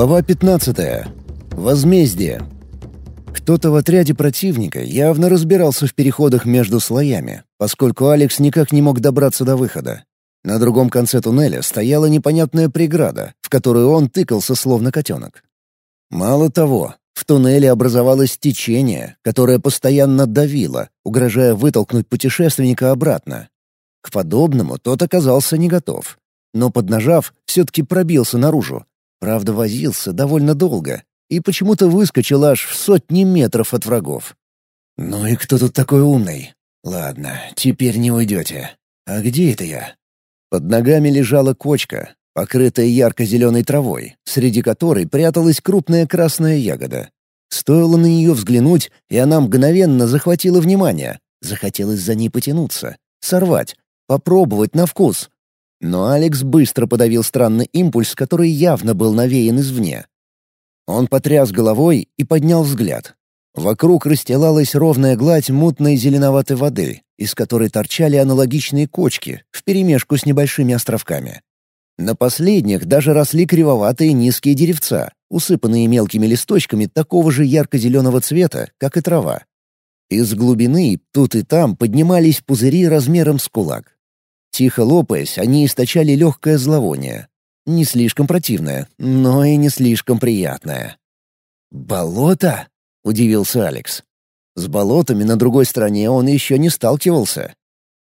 Глава 15. Возмездие. Кто-то в отряде противника явно разбирался в переходах между слоями, поскольку Алекс никак не мог добраться до выхода. На другом конце туннеля стояла непонятная преграда, в которую он тыкался словно котенок. Мало того, в туннеле образовалось течение, которое постоянно давило, угрожая вытолкнуть путешественника обратно. К подобному тот оказался не готов. Но поднажав, все-таки пробился наружу. Правда, возился довольно долго и почему-то выскочил аж в сотни метров от врагов. «Ну и кто тут такой умный? Ладно, теперь не уйдете. А где это я?» Под ногами лежала кочка, покрытая ярко-зеленой травой, среди которой пряталась крупная красная ягода. Стоило на нее взглянуть, и она мгновенно захватила внимание. Захотелось за ней потянуться, сорвать, попробовать на вкус. Но Алекс быстро подавил странный импульс, который явно был навеян извне. Он потряс головой и поднял взгляд. Вокруг расстилалась ровная гладь мутной зеленоватой воды, из которой торчали аналогичные кочки, вперемешку с небольшими островками. На последних даже росли кривоватые низкие деревца, усыпанные мелкими листочками такого же ярко-зеленого цвета, как и трава. Из глубины тут и там поднимались пузыри размером с кулак. Тихо лопаясь, они источали легкое зловоние. Не слишком противное, но и не слишком приятное. «Болото?» — удивился Алекс. С болотами на другой стороне он еще не сталкивался.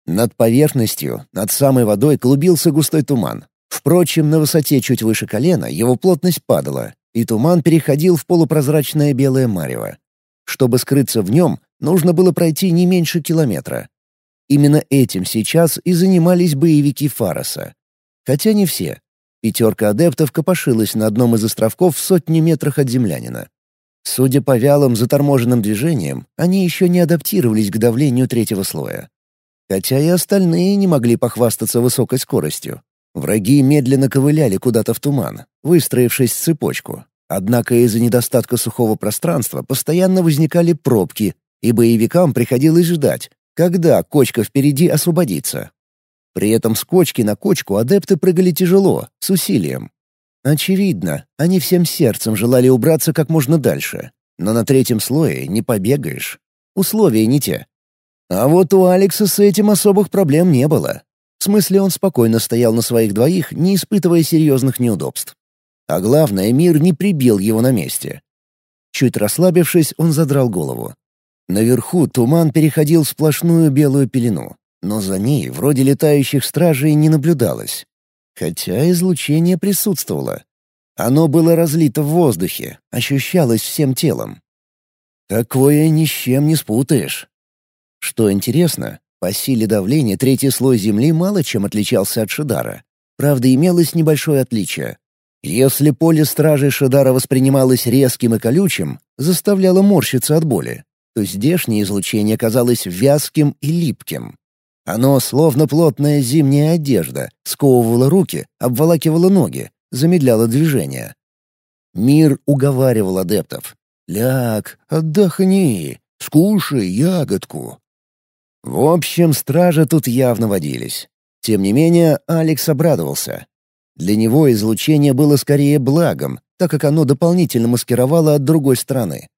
Над поверхностью, над самой водой клубился густой туман, Впрочем, на высоте чуть выше колена его плотность падала, и туман переходил в полупрозрачное белое марево. Чтобы скрыться в нем, нужно было пройти не меньше километра. Именно этим сейчас и занимались боевики Фароса. Хотя не все. Пятерка адептов копошилась на одном из островков в сотни метрах от землянина. Судя по вялым заторможенным движениям, они еще не адаптировались к давлению третьего слоя. Хотя и остальные не могли похвастаться высокой скоростью. Враги медленно ковыляли куда-то в туман, выстроившись в цепочку. Однако из-за недостатка сухого пространства постоянно возникали пробки, и боевикам приходилось ждать, когда кочка впереди освободится. При этом с кочки на кочку адепты прыгали тяжело, с усилием. Очевидно, они всем сердцем желали убраться как можно дальше. Но на третьем слое не побегаешь. Условия не те. А вот у Алекса с этим особых проблем не было. В смысле, он спокойно стоял на своих двоих, не испытывая серьезных неудобств. А главное, мир не прибил его на месте. Чуть расслабившись, он задрал голову. Наверху туман переходил в сплошную белую пелену, но за ней вроде летающих стражей не наблюдалось. Хотя излучение присутствовало. Оно было разлито в воздухе, ощущалось всем телом. Такое ни с чем не спутаешь. Что интересно, по силе давления третий слой Земли мало чем отличался от Шидара. Правда, имелось небольшое отличие. Если поле стражей Шидара воспринималось резким и колючим, заставляло морщиться от боли, то здешнее излучение казалось вязким и липким. Оно, словно плотная зимняя одежда, сковывало руки, обволакивало ноги, замедляло движение. Мир уговаривал адептов. «Ляг, отдохни, скушай ягодку, в общем, стражи тут явно водились. Тем не менее, Алекс обрадовался. Для него излучение было скорее благом, так как оно дополнительно маскировало от другой стороны.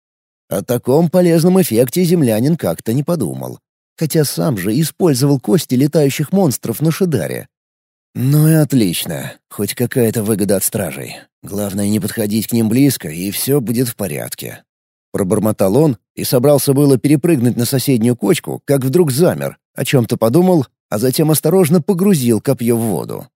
О таком полезном эффекте землянин как-то не подумал. Хотя сам же использовал кости летающих монстров на Шидаре. Ну и отлично. Хоть какая-то выгода от стражей. Главное не подходить к ним близко, и все будет в порядке. Пробормотал он и собрался было перепрыгнуть на соседнюю кочку, как вдруг замер, о чем-то подумал, а затем осторожно погрузил копье в воду.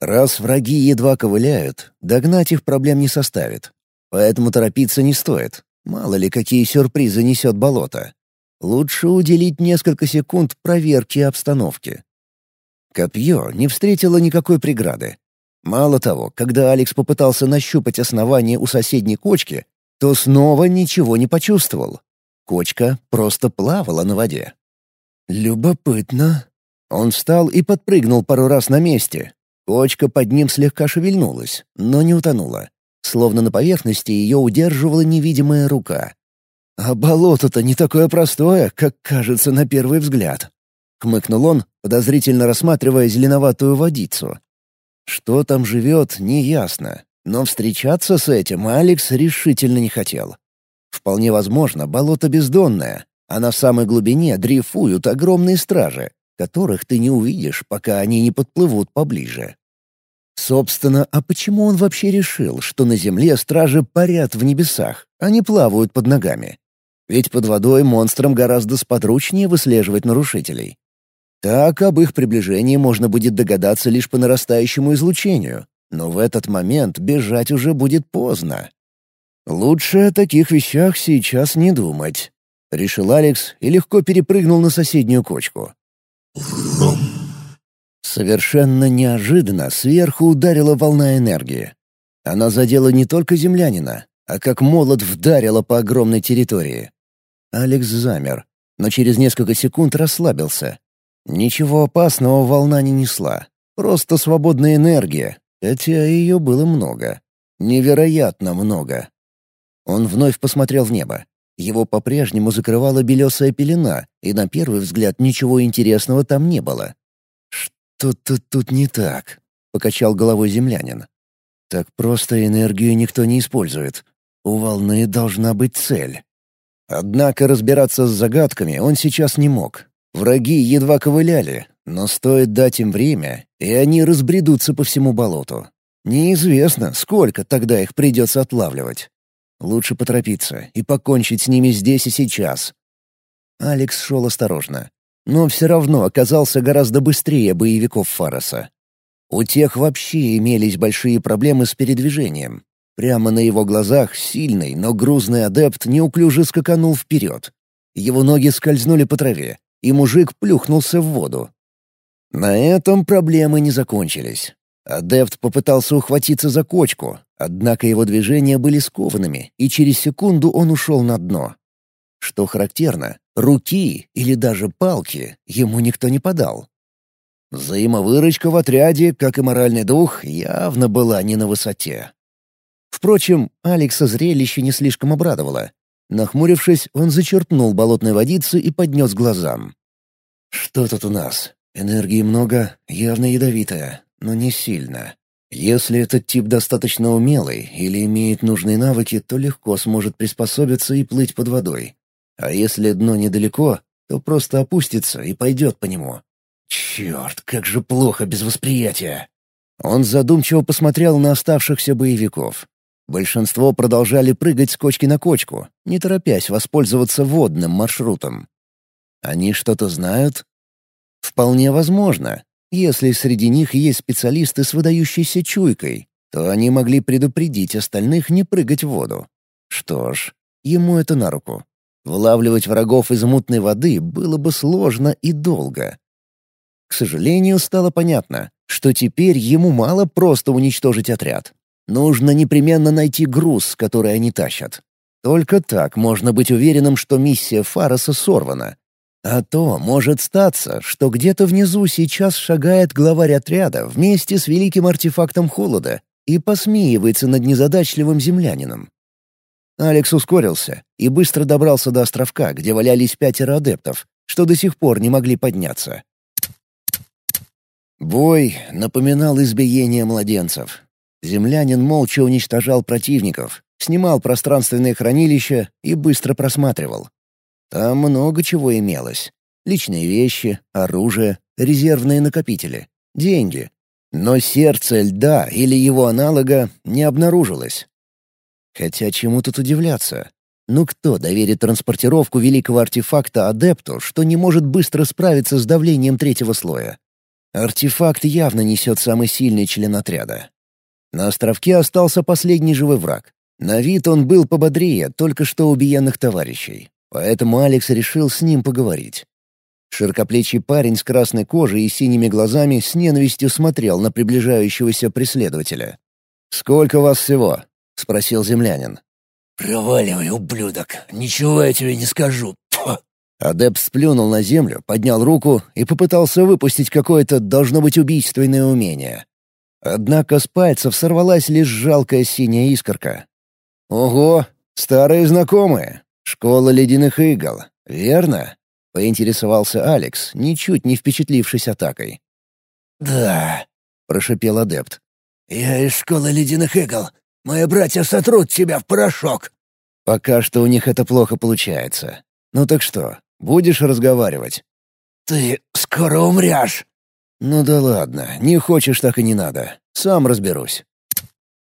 Раз враги едва ковыляют, догнать их проблем не составит. Поэтому торопиться не стоит. Мало ли, какие сюрпризы несет болото. Лучше уделить несколько секунд проверке обстановки. Копье не встретило никакой преграды. Мало того, когда Алекс попытался нащупать основание у соседней кочки, то снова ничего не почувствовал. Кочка просто плавала на воде. «Любопытно». Он встал и подпрыгнул пару раз на месте. Кочка под ним слегка шевельнулась, но не утонула. Словно на поверхности ее удерживала невидимая рука. «А болото-то не такое простое, как кажется на первый взгляд», — хмыкнул он, подозрительно рассматривая зеленоватую водицу. Что там живет, неясно, Но встречаться с этим Алекс решительно не хотел. Вполне возможно, болото бездонное, а на самой глубине дрейфуют огромные стражи, которых ты не увидишь, пока они не подплывут поближе. Собственно, а почему он вообще решил, что на Земле стражи парят в небесах, а не плавают под ногами? Ведь под водой монстрам гораздо сподручнее выслеживать нарушителей. Так об их приближении можно будет догадаться лишь по нарастающему излучению, но в этот момент бежать уже будет поздно. Лучше о таких вещах сейчас не думать, — решил Алекс и легко перепрыгнул на соседнюю кочку. Совершенно неожиданно сверху ударила волна энергии. Она задела не только землянина, а как молот вдарила по огромной территории. Алекс замер, но через несколько секунд расслабился. Ничего опасного волна не несла. Просто свободная энергия, хотя ее было много. Невероятно много. Он вновь посмотрел в небо. Его по-прежнему закрывала белесая пелена, и на первый взгляд ничего интересного там не было. «Что-то тут не так», — покачал головой землянин. «Так просто энергию никто не использует. У волны должна быть цель». Однако разбираться с загадками он сейчас не мог. Враги едва ковыляли, но стоит дать им время, и они разбредутся по всему болоту. Неизвестно, сколько тогда их придется отлавливать. Лучше поторопиться и покончить с ними здесь и сейчас. Алекс шел осторожно, но все равно оказался гораздо быстрее боевиков Фароса. У тех вообще имелись большие проблемы с передвижением. Прямо на его глазах сильный, но грузный адепт неуклюже скаканул вперед. Его ноги скользнули по траве, и мужик плюхнулся в воду. На этом проблемы не закончились. Адепт попытался ухватиться за кочку, однако его движения были скованными, и через секунду он ушел на дно. Что характерно, руки или даже палки ему никто не подал. Взаимовыручка в отряде, как и моральный дух, явно была не на высоте. Впрочем, Алекса зрелище не слишком обрадовало. Нахмурившись, он зачерпнул болотной водицы и поднес глазам. «Что тут у нас? Энергии много, явно ядовитая но не сильно. Если этот тип достаточно умелый или имеет нужные навыки, то легко сможет приспособиться и плыть под водой. А если дно недалеко, то просто опустится и пойдет по нему. Черт, как же плохо без восприятия. Он задумчиво посмотрел на оставшихся боевиков. Большинство продолжали прыгать с кочки на кочку, не торопясь воспользоваться водным маршрутом. Они что-то знают? Вполне возможно, если среди них есть специалисты с выдающейся чуйкой, то они могли предупредить остальных не прыгать в воду. Что ж, ему это на руку. Вылавливать врагов из мутной воды было бы сложно и долго. К сожалению, стало понятно, что теперь ему мало просто уничтожить отряд. Нужно непременно найти груз, который они тащат. Только так можно быть уверенным, что миссия Фароса сорвана, а то может статься, что где-то внизу сейчас шагает главарь отряда вместе с великим артефактом холода и посмеивается над незадачливым землянином. Алекс ускорился и быстро добрался до островка, где валялись пятеро адептов, что до сих пор не могли подняться. Бой напоминал избиение младенцев. Землянин молча уничтожал противников, снимал пространственные хранилища и быстро просматривал, там много чего имелось. Личные вещи, оружие, резервные накопители, деньги. Но сердце льда или его аналога не обнаружилось. Хотя чему тут удивляться? Ну кто доверит транспортировку великого артефакта адепту, что не может быстро справиться с давлением третьего слоя? Артефакт явно несет самый сильный член отряда. На островке остался последний живой враг. На вид он был пободрее только что убиенных товарищей. Поэтому Алекс решил с ним поговорить. Широкоплечий парень с красной кожей и синими глазами с ненавистью смотрел на приближающегося преследователя. «Сколько вас всего?» — спросил землянин. «Проваливай, ублюдок, ничего я тебе не скажу». Фу. Адепт сплюнул на землю, поднял руку и попытался выпустить какое-то, должно быть, убийственное умение. Однако с пальцев сорвалась лишь жалкая синяя искорка. «Ого, старые знакомые!» «Школа ледяных игл, верно?» — поинтересовался Алекс, ничуть не впечатлившись атакой. «Да», — прошепел адепт. «Я из школы ледяных игл. Мои братья сотрут тебя в порошок!» Пока что у них это плохо получается. Ну так что, будешь разговаривать? «Ты скоро умрешь!» «Ну да ладно, не хочешь, так и не надо. Сам разберусь».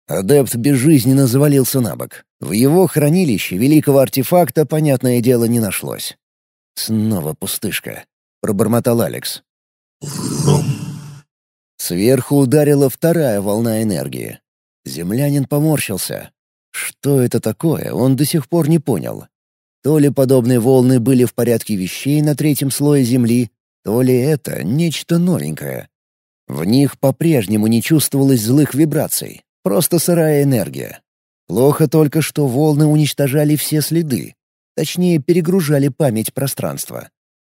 Адепт безжизненно завалился на бок. В его хранилище великого артефакта, понятное дело, не нашлось. «Снова пустышка», — пробормотал Алекс. Сверху ударила вторая волна энергии. Землянин поморщился. Что это такое, он до сих пор не понял. То ли подобные волны были в порядке вещей на третьем слое Земли, то ли это нечто новенькое. В них по-прежнему не чувствовалось злых вибраций, просто сырая энергия. Плохо только, что волны уничтожали все следы, точнее перегружали память пространства.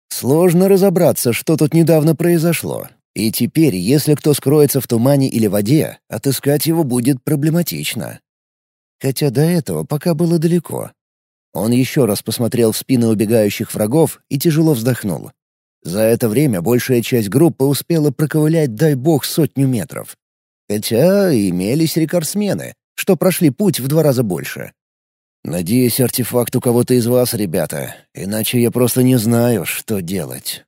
Сложно разобраться, что тут недавно произошло, и теперь, если кто скроется в тумане или воде, отыскать его будет проблематично. Хотя до этого пока было далеко. Он еще раз посмотрел в спины убегающих врагов и тяжело вздохнул. За это время большая часть группы успела проковылять, дай бог, сотню метров. Хотя имелись рекордсмены, что прошли путь в два раза больше. «Надеюсь, артефакт у кого-то из вас, ребята, иначе я просто не знаю, что делать».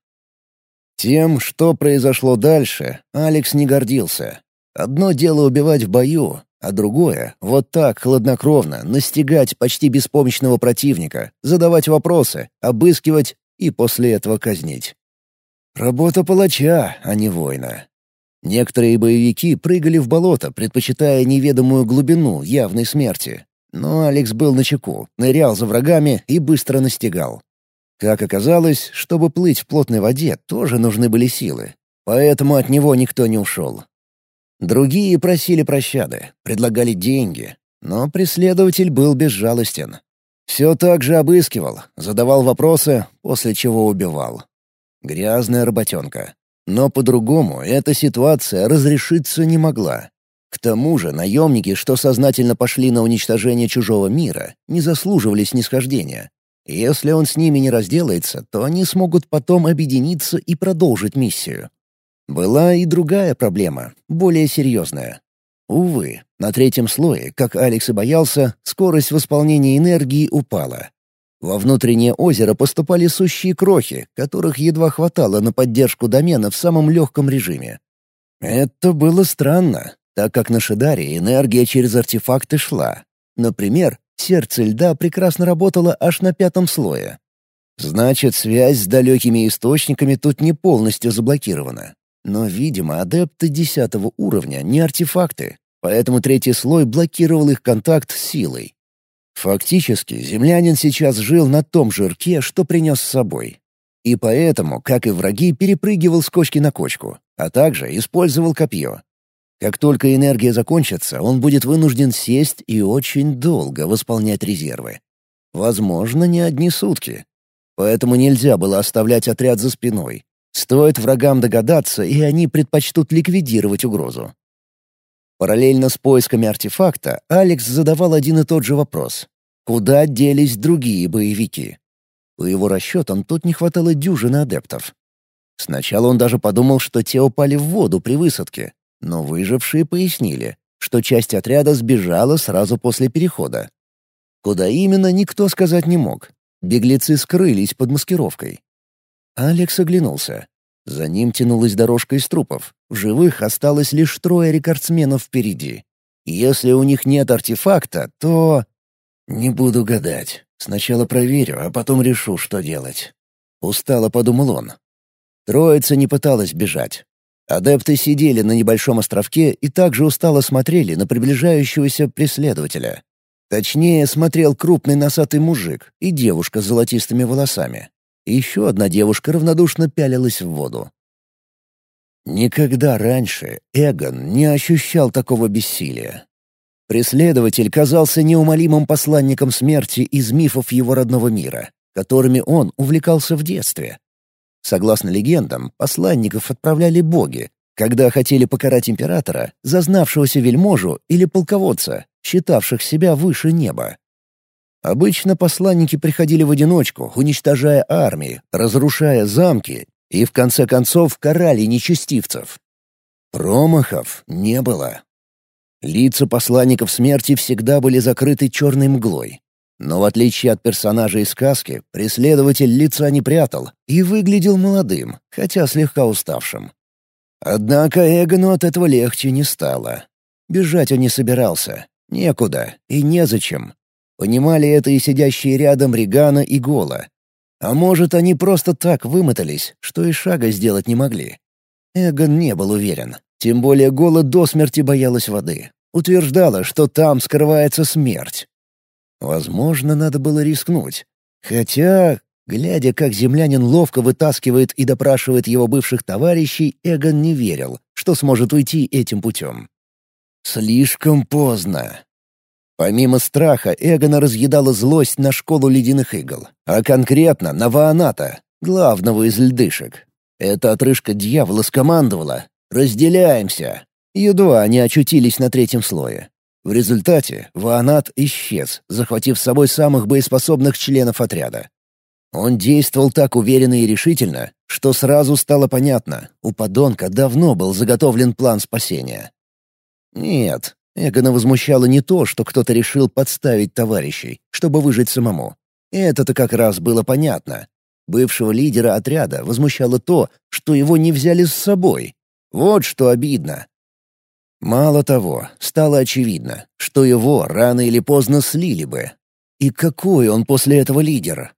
Тем, что произошло дальше, Алекс не гордился. Одно дело убивать в бою, а другое — вот так, хладнокровно, настигать почти беспомощного противника, задавать вопросы, обыскивать и после этого казнить. Работа палача, а не воина. Некоторые боевики прыгали в болото, предпочитая неведомую глубину явной смерти. Но Алекс был начеку, нырял за врагами и быстро настигал. Как оказалось, чтобы плыть в плотной воде, тоже нужны были силы. Поэтому от него никто не ушел. Другие просили прощады, предлагали деньги, но преследователь был безжалостен. Все так же обыскивал, задавал вопросы, после чего убивал. Грязная работенка. Но по-другому эта ситуация разрешиться не могла. К тому же наемники, что сознательно пошли на уничтожение чужого мира, не заслуживали снисхождения. Если он с ними не разделается, то они смогут потом объединиться и продолжить миссию. Была и другая проблема, более серьезная. Увы, на третьем слое, как Алекс и боялся, скорость восполнения энергии упала. Во внутреннее озеро поступали сущие крохи, которых едва хватало на поддержку домена в самом легком режиме. Это было странно, так как на Шидаре энергия через артефакты шла. Например, сердце льда прекрасно работало аж на пятом слое. Значит, связь с далекими источниками тут не полностью заблокирована. Но, видимо, адепты десятого уровня не артефакты, поэтому третий слой блокировал их контакт с силой. Фактически, землянин сейчас жил на том жирке, что принес с собой. И поэтому, как и враги, перепрыгивал с кочки на кочку, а также использовал копье. Как только энергия закончится, он будет вынужден сесть и очень долго восполнять резервы. Возможно, не одни сутки. Поэтому нельзя было оставлять отряд за спиной, Стоит врагам догадаться, и они предпочтут ликвидировать угрозу. Параллельно с поисками артефакта Алекс задавал один и тот же вопрос. Куда делись другие боевики? По его расчетам, тут не хватало дюжины адептов. Сначала он даже подумал, что те упали в воду при высадке, но выжившие пояснили, что часть отряда сбежала сразу после перехода. Куда именно, никто сказать не мог. Беглецы скрылись под маскировкой. Алекс оглянулся. За ним тянулась дорожка из трупов. В живых осталось лишь трое рекордсменов впереди. Если у них нет артефакта, то... Не буду гадать. Сначала проверю, а потом решу, что делать. Устало подумал он. Троица не пыталась бежать. Адепты сидели на небольшом островке и также устало смотрели на приближающегося преследователя. Точнее, смотрел крупный носатый мужик и девушка с золотистыми волосами еще одна девушка равнодушно пялилась в воду. Никогда раньше Эгон не ощущал такого бессилия. Преследователь казался неумолимым посланником смерти из мифов его родного мира, которыми он увлекался в детстве. Согласно легендам, посланников отправляли боги, когда хотели покарать императора, зазнавшегося вельможу или полководца, считавших себя выше неба. Обычно посланники приходили в одиночку, уничтожая армии, разрушая замки и, в конце концов, карали нечестивцев. Промахов не было. Лица посланников смерти всегда были закрыты черной мглой. Но в отличие от персонажа из сказки, преследователь лица не прятал и выглядел молодым, хотя слегка уставшим. Однако Эгону от этого легче не стало. Бежать он не собирался. Некуда и незачем. Понимали это и сидящие рядом Регана и Гола. А может, они просто так вымотались, что и шага сделать не могли. Эгон не был уверен. Тем более Гола до смерти боялась воды. Утверждала, что там скрывается смерть. Возможно, надо было рискнуть. Хотя, глядя, как землянин ловко вытаскивает и допрашивает его бывших товарищей, Эгон не верил, что сможет уйти этим путем. Слишком поздно. Помимо страха, Эгона разъедала злость на школу ледяных игл, а конкретно на Вааната, главного из льдышек. Эта отрыжка дьявола скомандовала «Разделяемся!» Едва они очутились на третьем слое. В результате Ваанат исчез, захватив с собой самых боеспособных членов отряда. Он действовал так уверенно и решительно, что сразу стало понятно, у подонка давно был заготовлен план спасения. Нет, Эгона возмущало не то, что кто-то решил подставить товарищей, чтобы выжить самому. Это-то как раз было понятно. Бывшего лидера отряда возмущало то, что его не взяли с собой. Вот что обидно. Мало того, стало очевидно, что его рано или поздно слили бы. И какой он после этого лидер?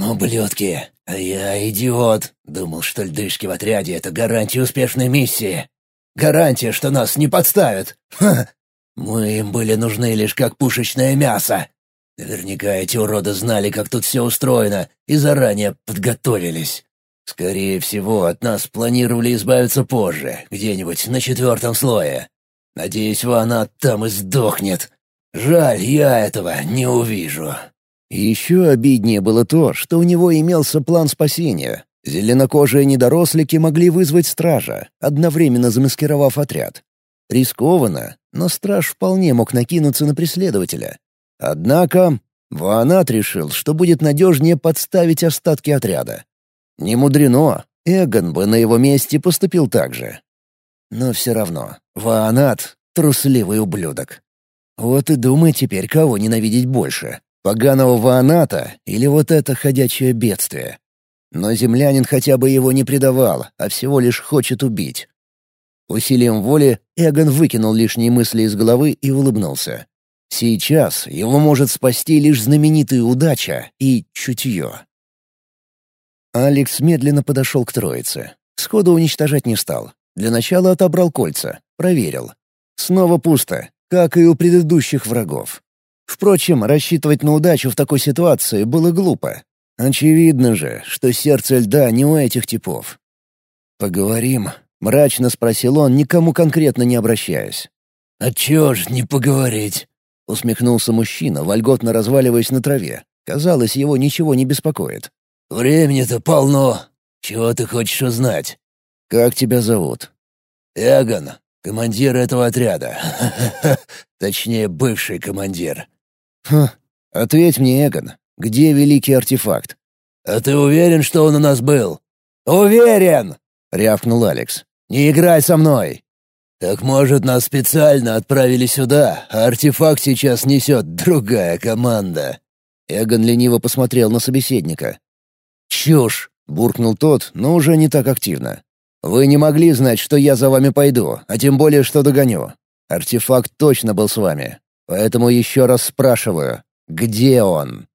«Ублюдки, а я идиот. Думал, что льдышки в отряде — это гарантия успешной миссии. Гарантия, что нас не подставят. Ха! Мы им были нужны лишь как пушечное мясо. Наверняка эти уроды знали, как тут все устроено, и заранее подготовились. Скорее всего, от нас планировали избавиться позже, где-нибудь на четвертом слое. Надеюсь, она там и сдохнет. Жаль, я этого не увижу». Еще обиднее было то, что у него имелся план спасения, Зеленокожие недорослики могли вызвать стража, одновременно замаскировав отряд. Рискованно, но страж вполне мог накинуться на преследователя. Однако Ваанат решил, что будет надежнее подставить остатки отряда. Не мудрено, Эгон бы на его месте поступил так же. Но все равно, Ваанат — трусливый ублюдок. Вот и думай теперь, кого ненавидеть больше — поганого Вааната или вот это ходячее бедствие. Но землянин хотя бы его не предавал, а всего лишь хочет убить. Усилием воли Эгон выкинул лишние мысли из головы и улыбнулся. Сейчас его может спасти лишь знаменитая удача и чутье. Алекс медленно подошел к троице. Сходу уничтожать не стал. Для начала отобрал кольца, проверил. Снова пусто, как и у предыдущих врагов. Впрочем, рассчитывать на удачу в такой ситуации было глупо. Очевидно же, что сердце льда не у этих типов. «Поговорим?» — мрачно спросил он, никому конкретно не обращаясь. «А чё ж не поговорить?» — усмехнулся мужчина, вольготно разваливаясь на траве. Казалось, его ничего не беспокоит. «Времени-то полно. Чего ты хочешь узнать?» «Как тебя зовут?» «Эгон, командир этого отряда. Точнее, бывший командир». «Хм, ответь мне, Эгон, где великий артефакт?» «А ты уверен, что он у нас был?» «Уверен!» — рявкнул Алекс. «Не играй со мной!» «Так, может, нас специально отправили сюда, а артефакт сейчас несет другая команда?» Эгон лениво посмотрел на собеседника. «Чушь!» — буркнул тот, но уже не так активно. «Вы не могли знать, что я за вами пойду, а тем более, что догоню. Артефакт точно был с вами. Поэтому еще раз спрашиваю, где он?»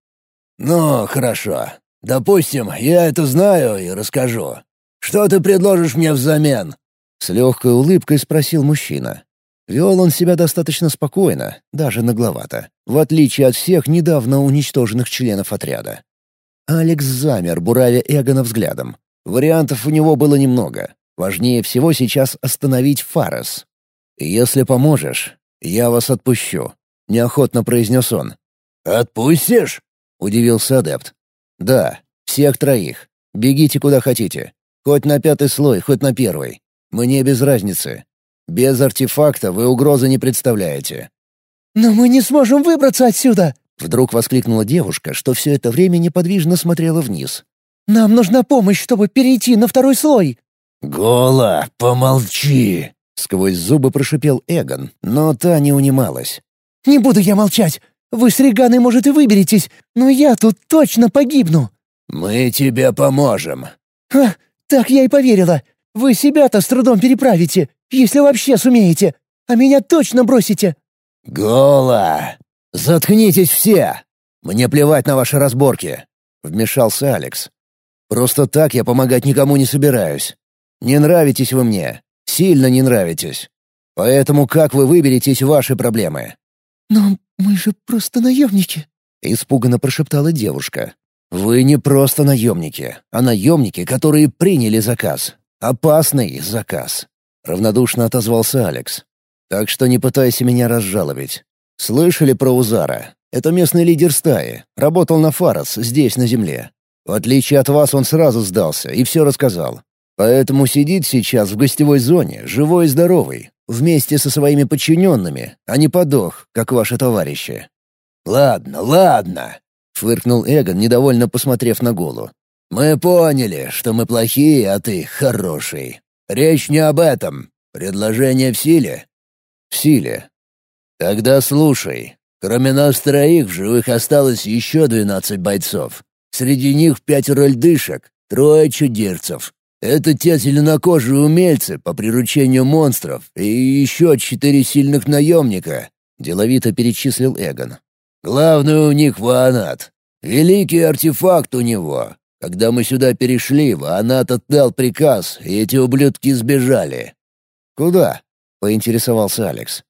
«Ну, хорошо. Допустим, я это знаю и расскажу. Что ты предложишь мне взамен?» С легкой улыбкой спросил мужчина. Вел он себя достаточно спокойно, даже нагловато, в отличие от всех недавно уничтоженных членов отряда. Алекс замер, буравя Эгона взглядом. Вариантов у него было немного. Важнее всего сейчас остановить Фарес. «Если поможешь, я вас отпущу», — неохотно произнес он. «Отпустишь?» — удивился адепт. «Да, всех троих. Бегите куда хотите. Хоть на пятый слой, хоть на первый. Мне без разницы. Без артефакта вы угрозы не представляете». «Но мы не сможем выбраться отсюда!» Вдруг воскликнула девушка, что все это время неподвижно смотрела вниз. «Нам нужна помощь, чтобы перейти на второй слой!» «Гола, помолчи!» Сквозь зубы прошипел Эгон, но та не унималась. «Не буду я молчать. Вы с Реганой, может, и выберетесь, но я тут точно погибну». «Мы тебе поможем». «А, так я и поверила. Вы себя-то с трудом переправите, если вообще сумеете, а меня точно бросите». «Гола! Заткнитесь все! Мне плевать на ваши разборки!» — вмешался Алекс. «Просто так я помогать никому не собираюсь. Не нравитесь вы мне, сильно не нравитесь. Поэтому как вы выберетесь ваши проблемы?» «Но мы же просто наемники», — испуганно прошептала девушка. «Вы не просто наемники, а наемники, которые приняли заказ. Опасный заказ», — равнодушно отозвался Алекс. «Так что не пытайся меня разжалобить. Слышали про Узара? Это местный лидер стаи, работал на Фарос, здесь, на земле. В отличие от вас, он сразу сдался и все рассказал. Поэтому сидит сейчас в гостевой зоне, живой и здоровый, вместе со своими подчиненными, а не подох, как ваши товарищи». «Ладно, ладно», — фыркнул Эгон, недовольно посмотрев на Голу. «Мы поняли, что мы плохие, а ты хороший. Речь не об этом. Предложение в силе?» «В силе». «Тогда слушай. Кроме нас троих в живых осталось еще двенадцать бойцов. Среди них пятеро льдышек, трое чудерцев. Это те зеленокожие умельцы по приручению монстров и еще четыре сильных наемника», — деловито перечислил Эгон. «Главный у них Ваанат. Великий артефакт у него. Когда мы сюда перешли, Ваанат отдал приказ, и эти ублюдки сбежали». «Куда?» — поинтересовался Алекс.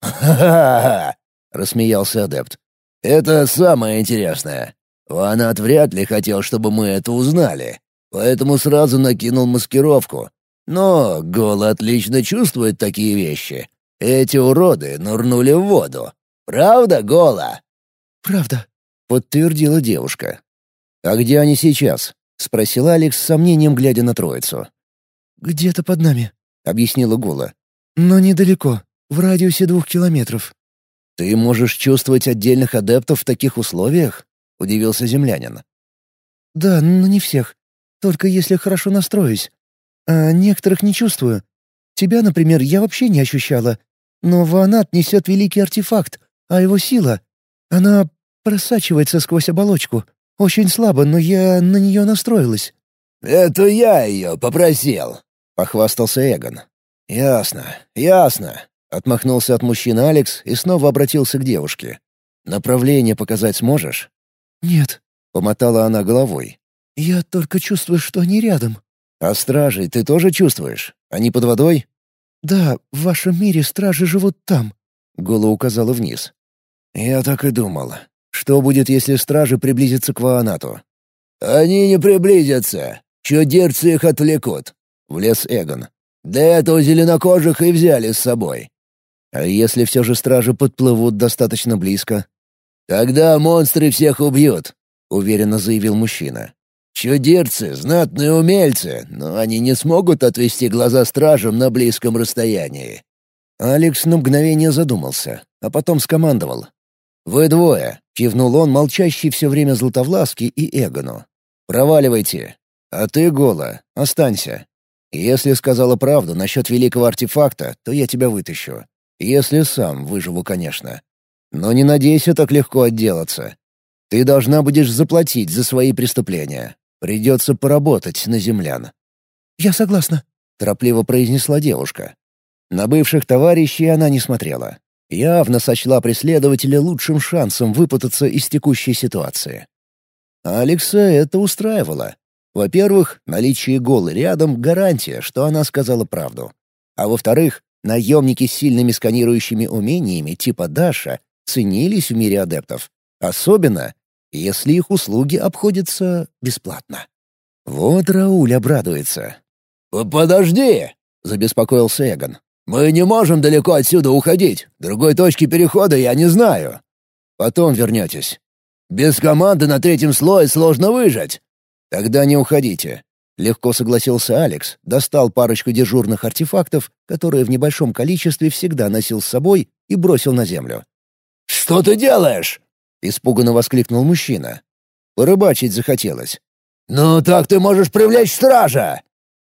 «Ха-ха-ха!» — рассмеялся адепт. «Это самое интересное. Ваанат вряд ли хотел, чтобы мы это узнали поэтому сразу накинул маскировку. Но Гол отлично чувствует такие вещи. Эти уроды нырнули в воду. Правда, Гола?» «Правда», — подтвердила девушка. «А где они сейчас?» — спросил Алекс с сомнением, глядя на троицу. «Где-то под нами», — объяснила Гола. «Но недалеко, в радиусе двух километров». «Ты можешь чувствовать отдельных адептов в таких условиях?» — удивился землянин. «Да, но не всех. Только если хорошо настроюсь. А некоторых не чувствую. Тебя, например, я вообще не ощущала. Но Ванат несет великий артефакт, а его сила... Она просачивается сквозь оболочку. Очень слабо, но я на нее настроилась». «Это я ее попросил», — похвастался Эгон. «Ясно, ясно», — отмахнулся от мужчины Алекс и снова обратился к девушке. «Направление показать сможешь?» «Нет», — помотала она головой. «Я только чувствую, что они рядом». «А стражей ты тоже чувствуешь? Они под водой?» «Да, в вашем мире стражи живут там», — Гола указала вниз. «Я так и думал. Что будет, если стражи приблизятся к Ваанату?» «Они не приблизятся. Чудерцы их отвлекут», — влез Эгон. «Да этого зеленокожих и взяли с собой». «А если все же стражи подплывут достаточно близко?» «Тогда монстры всех убьют», — уверенно заявил мужчина. Чудерцы — знатные умельцы, но они не смогут отвести глаза стражам на близком расстоянии». Алекс на мгновение задумался, а потом скомандовал. «Вы двое», — кивнул он, молчащий все время Златовласки и Эгону. «Проваливайте. А ты, Гола, останься. Если сказала правду насчет великого артефакта, то я тебя вытащу. Если сам выживу, конечно. Но не надейся так легко отделаться. Ты должна будешь заплатить за свои преступления. Придется поработать на землян». «Я согласна», — торопливо произнесла девушка. На бывших товарищей она не смотрела. Явно сочла преследователя лучшим шансом выпутаться из текущей ситуации. Алекса это устраивало. Во-первых, наличие голы рядом — гарантия, что она сказала правду. А во-вторых, наемники с сильными сканирующими умениями типа Даша ценились в мире адептов. Особенно, если их услуги обходятся бесплатно. Вот Рауль обрадуется. «Подожди!» — забеспокоился Эгон. «Мы не можем далеко отсюда уходить. Другой точки перехода я не знаю». «Потом вернетесь». «Без команды на третьем слое сложно выжить». «Тогда не уходите». Легко согласился Алекс, достал парочку дежурных артефактов, которые в небольшом количестве всегда носил с собой, и бросил на землю. «Что ты делаешь?» — испуганно воскликнул мужчина. Порыбачить захотелось. «Ну так ты можешь привлечь стража!»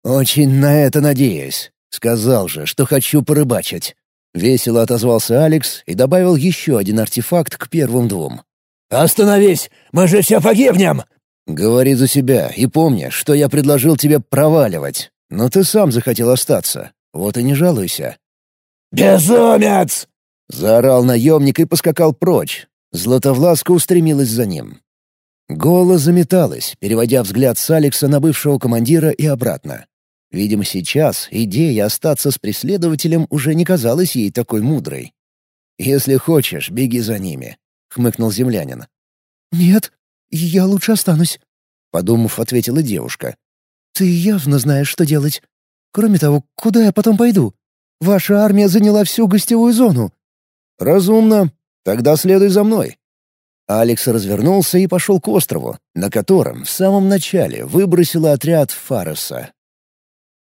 «Очень на это надеюсь. Сказал же, что хочу порыбачить. Весело отозвался Алекс и добавил еще один артефакт к первым двум. «Остановись! Мы же все погибнем!» «Говори за себя и помни, что я предложил тебе проваливать. Но ты сам захотел остаться. Вот и не жалуйся». «Безумец!» — заорал наемник и поскакал прочь. Златовласка устремилась за ним. Гола заметалась, переводя взгляд с Алекса на бывшего командира и обратно. Видимо, сейчас идея остаться с преследователем уже не казалась ей такой мудрой. «Если хочешь, беги за ними», — хмыкнул землянин. «Нет, я лучше останусь», — подумав, ответила девушка. «Ты явно знаешь, что делать. Кроме того, куда я потом пойду? Ваша армия заняла всю гостевую зону». «Разумно. Тогда следуй за мной». Алекс развернулся и пошел к острову, на котором в самом начале выбросила отряд Фареса.